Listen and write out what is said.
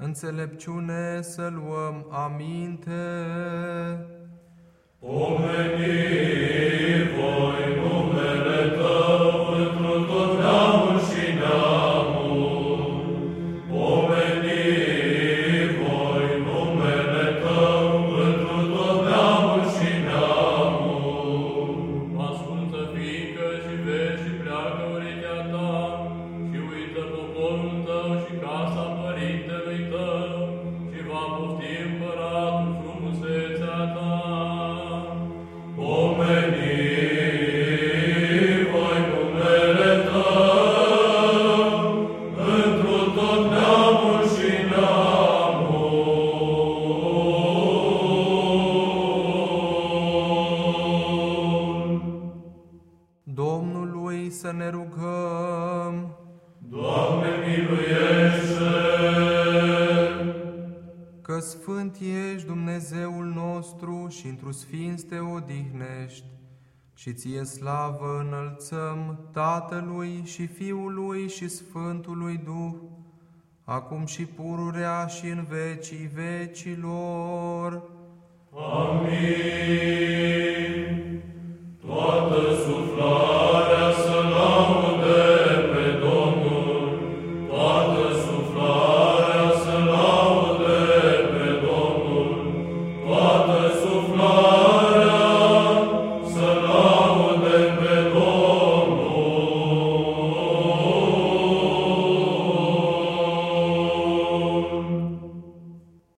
înțelepciune să luăm aminte. Pomeni Domnului să ne rugăm. Doamne miluiește! Că sfânt ești Dumnezeul nostru și într sfinți te odihnești, și ție slavă înălțăm Tatălui și Fiului și Sfântului Duh, acum și pururea și în vecii vecilor. Amin. Toată